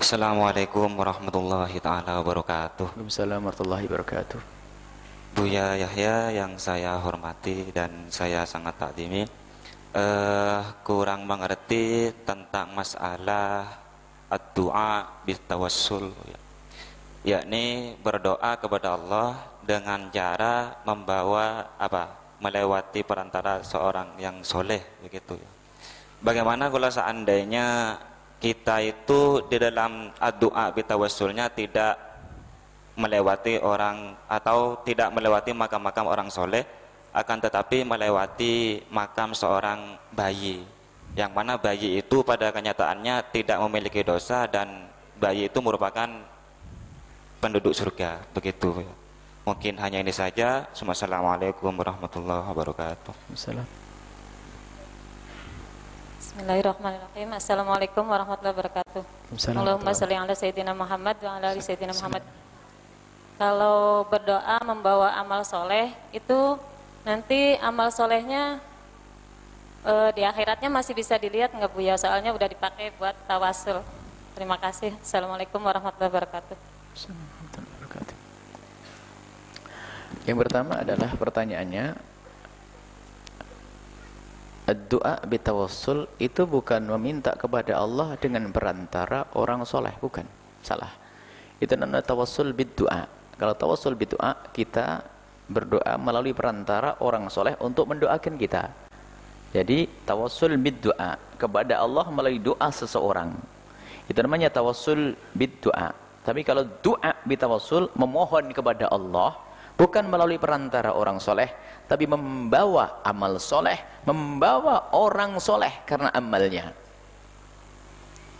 Assalamualaikum warahmatullahi taala wabarakatuh. Waalaikumsalam warahmatullahi wabarakatuh. Buya Yahya yang saya hormati dan saya sangat takdimi uh, kurang mengerti tentang masalah ad-du'a bitawassul ya. yakni berdoa kepada Allah dengan cara membawa apa melewati perantara seorang yang soleh begitu ya. Bagaimana kalau seandainya kita itu di dalam doa bitawassulnya tidak melewati orang atau tidak melewati makam-makam orang soleh akan tetapi melewati makam seorang bayi. Yang mana bayi itu pada kenyataannya tidak memiliki dosa dan bayi itu merupakan penduduk surga. Begitu. Mungkin hanya ini saja. Assalamualaikum warahmatullahi wabarakatuh Bismillahirrahmanirrahim. Assalamualaikum warahmatullahi wabarakatuh. Allahumma salli ala sayyidina Muhammad wa ala ali sayyidina Muhammad. Kalau berdoa membawa amal soleh itu nanti amal solehnya e, di akhiratnya masih bisa dilihat nggak Bu ya? Soalnya udah dipakai buat tawasul. Terima kasih. Assalamualaikum warahmatullahi wabarakatuh. Yang pertama adalah pertanyaannya Doa bitawassul itu bukan meminta kepada Allah dengan perantara orang soleh, bukan. Salah. Itu namanya tawassul biddu'a. Kalau tawassul biddu'a, kita berdoa melalui perantara orang soleh untuk mendoakan kita. Jadi tawassul biddu'a kepada Allah melalui doa seseorang. Itu namanya tawassul biddu'a. Tapi kalau doa bitawassul memohon kepada Allah bukan melalui perantara orang soleh, tapi membawa amal soleh, membawa orang soleh karena amalnya.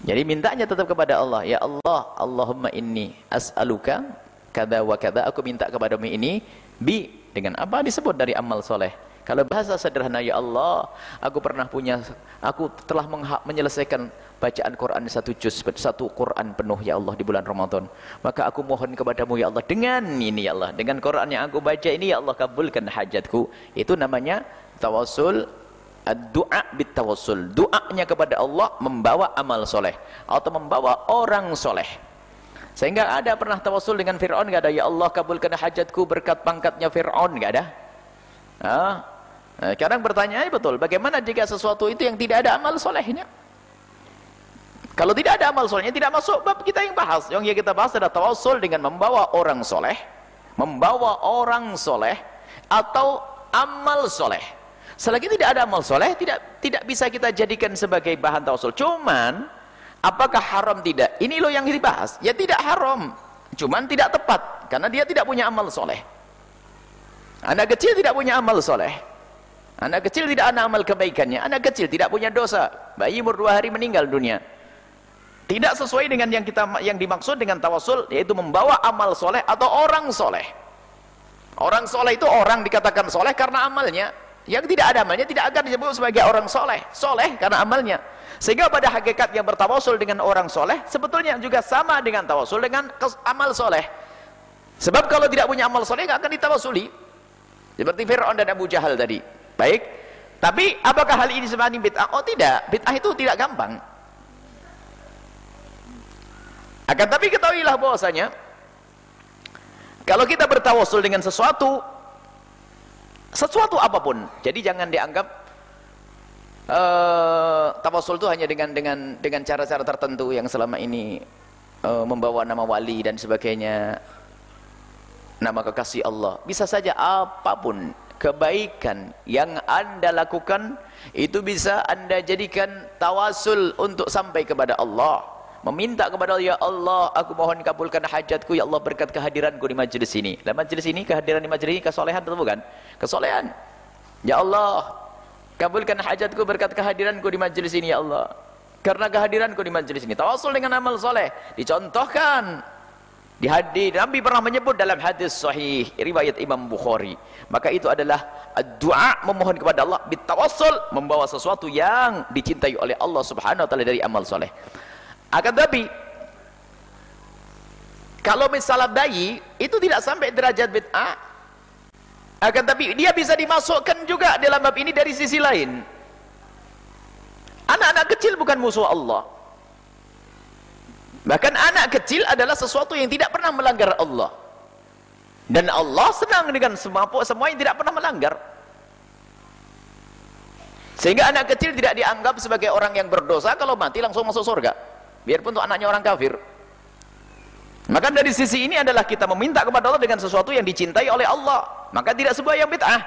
Jadi mintanya tetap kepada Allah. Ya Allah, Allahumma inni as'aluka kada wa kada. Aku minta kepadamu ini bi dengan apa disebut dari amal soleh. Kalau bahasa sederhana ya Allah, aku pernah punya, aku telah menyelesaikan bacaan Quran satu juz, satu Quran penuh ya Allah di bulan Ramadan. Maka aku mohon kepadamu ya Allah dengan ini ya Allah, dengan Quran yang aku baca ini ya Allah kabulkan hajatku. Itu namanya tawassul doa bit tawassul. Doanya kepada Allah membawa amal soleh atau membawa orang soleh. Sehingga ada pernah tawassul dengan Fir'aun enggak ada ya Allah kabulkan hajatku berkat pangkatnya Fir'aun enggak ada. Ah, Nah, sekarang bertanya betul, bagaimana jika sesuatu itu yang tidak ada amal solehnya? Kalau tidak ada amal solehnya, tidak masuk bab kita yang bahas. Yang kita bahas adalah tawasul dengan membawa orang soleh, membawa orang soleh, atau amal soleh. Selagi tidak ada amal soleh, tidak tidak bisa kita jadikan sebagai bahan tawasul. Cuman, apakah haram tidak? Ini loh yang dibahas. Ya tidak haram, cuman tidak tepat, karena dia tidak punya amal soleh. Anak kecil tidak punya amal soleh. Anak kecil tidak ada amal kebaikannya. Anak kecil tidak punya dosa. Bayi umur dua hari meninggal dunia. Tidak sesuai dengan yang kita yang dimaksud dengan tawasul, yaitu membawa amal soleh atau orang soleh. Orang soleh itu orang dikatakan soleh karena amalnya. Yang tidak ada amalnya tidak akan disebut sebagai orang soleh. Soleh karena amalnya. Sehingga pada hakikat yang bertawasul dengan orang soleh, sebetulnya juga sama dengan tawasul dengan amal soleh. Sebab kalau tidak punya amal soleh, nggak akan ditawasuli. Seperti Fir'aun dan Abu Jahal tadi. Baik. Tapi apakah hal ini sebenarnya bid'ah? Oh tidak, bid'ah itu tidak gampang. Akan tapi ketahuilah bahwasanya kalau kita bertawasul dengan sesuatu sesuatu apa pun. Jadi jangan dianggap uh, tawasul itu hanya dengan dengan dengan cara-cara tertentu yang selama ini uh, membawa nama wali dan sebagainya. Nama kekasih Allah. Bisa saja apa pun kebaikan yang anda lakukan itu bisa anda jadikan tawasul untuk sampai kepada Allah. Meminta kepada Allah ya Allah aku mohon kabulkan hajatku. Ya Allah berkat kehadiranku di majlis ini. Dalam majlis ini kehadiran di majlis ini kesolehan atau bukan? Kesolehan. Ya Allah kabulkan hajatku berkat kehadiranku di majlis ini ya Allah. Karena kehadiranku di majlis ini tawasul dengan amal soleh. Dicontohkan di hadis Nabi pernah menyebut dalam hadis sahih riwayat Imam Bukhari. Maka itu adalah doa memohon kepada Allah bitawassul membawa sesuatu yang dicintai oleh Allah Subhanahu wa taala dari amal soleh. Akan tapi kalau misalnya bayi itu tidak sampai derajat bid'ah akan tapi dia bisa dimasukkan juga dalam bab ini dari sisi lain. Anak-anak kecil bukan musuh Allah. Bahkan anak kecil adalah sesuatu yang tidak pernah melanggar Allah. Dan Allah senang dengan semua semua yang tidak pernah melanggar. Sehingga anak kecil tidak dianggap sebagai orang yang berdosa kalau mati langsung masuk surga. Biarpun untuk anaknya orang kafir. Maka dari sisi ini adalah kita meminta kepada Allah dengan sesuatu yang dicintai oleh Allah. Maka tidak sebuah yang bid'ah.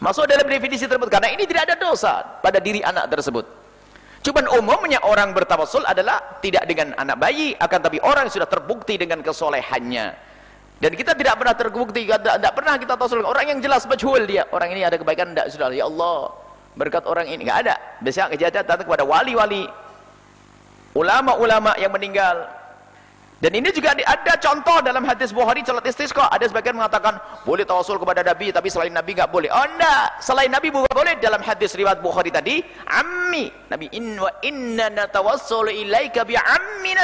Masuk dalam definisi tersebut. Karena ini tidak ada dosa pada diri anak tersebut Cuman umumnya orang bertawassul adalah tidak dengan anak bayi, akan tapi orang yang sudah terbukti dengan kesolehannya. Dan kita tidak pernah terbukti, tidak, tidak pernah kita tawassul orang yang jelas majhul dia. Orang ini ada kebaikan tidak sudah ya Allah berkat orang ini enggak ada. Biasanya kejahatan datang kepada wali-wali, ulama-ulama yang meninggal, dan ini juga ada contoh dalam hadis Bukhari salat istisqa. Ada sebagian mengatakan boleh tawasul kepada Nabi tapi selain Nabi enggak boleh. Oh enggak, selain Nabi bukan boleh dalam hadis riwayat Bukhari tadi, ammi. Nabi in wa inna natawassalu ilaika bi ammi.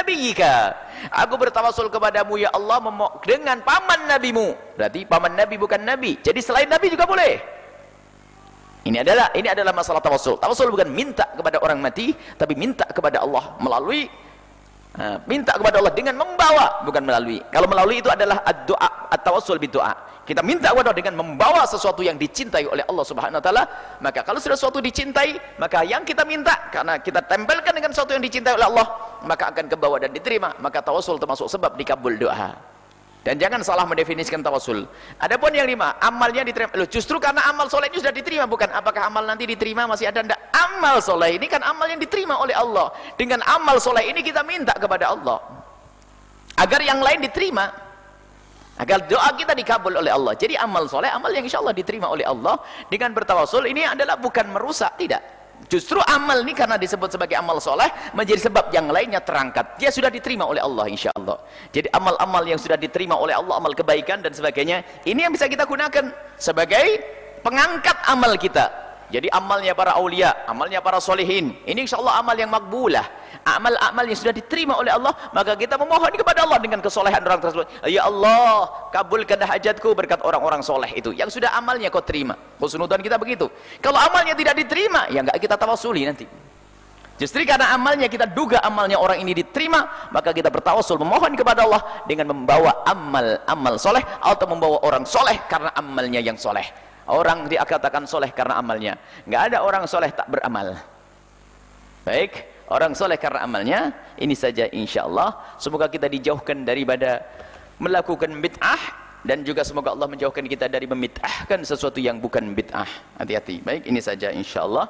Aku bertawasul kepadamu ya Allah dengan paman nabimu. Berarti paman Nabi bukan Nabi. Jadi selain Nabi juga boleh. Ini adalah ini adalah masalah tawasul. Tawasul bukan minta kepada orang mati, tapi minta kepada Allah melalui Minta kepada Allah dengan membawa bukan melalui. Kalau melalui itu adalah doa atau tawassul doa kita minta kepada Allah dengan membawa sesuatu yang dicintai oleh Allah subhanahu wa ta'ala maka kalau sudah sesuatu dicintai maka yang kita minta karena kita tempelkan dengan sesuatu yang dicintai oleh Allah maka akan kebawa dan diterima. Maka tawassul termasuk sebab dikabul doa dan jangan salah mendefinisikan tawasul. Adapun yang lima, amalnya diterima. Loh, justru karena amal soleh itu sudah diterima, bukan apakah amal nanti diterima masih ada ndak? Amal soleh ini kan amal yang diterima oleh Allah. Dengan amal soleh ini kita minta kepada Allah agar yang lain diterima, agar doa kita dikabul oleh Allah. Jadi amal soleh, amal yang insya Allah diterima oleh Allah dengan bertawasul ini adalah bukan merusak, tidak Justru amal ini karena disebut sebagai amal soleh menjadi sebab yang lainnya terangkat. Dia sudah diterima oleh Allah insya Allah. Jadi amal-amal yang sudah diterima oleh Allah, amal kebaikan dan sebagainya, ini yang bisa kita gunakan sebagai pengangkat amal kita. Jadi amalnya para aulia, amalnya para solehin, ini insya Allah amal yang makbulah. Amal-amal yang sudah diterima oleh Allah, maka kita memohon kepada Allah dengan kesolehan orang tersebut. Ya Allah, kabulkan hajatku berkat orang-orang soleh itu. Yang sudah amalnya kau terima. Khusnudan kita begitu. Kalau amalnya tidak diterima, ya enggak kita tawasuli nanti. Justru karena amalnya kita duga amalnya orang ini diterima, maka kita bertawasul memohon kepada Allah dengan membawa amal-amal soleh atau membawa orang soleh karena amalnya yang soleh. Orang dikatakan soleh karena amalnya. Enggak ada orang soleh tak beramal. Baik, orang soleh karena amalnya. Ini saja insya Allah. Semoga kita dijauhkan daripada melakukan bid'ah dan juga semoga Allah menjauhkan kita dari memitahkan sesuatu yang bukan bid'ah. Hati-hati. Baik, ini saja insya Allah.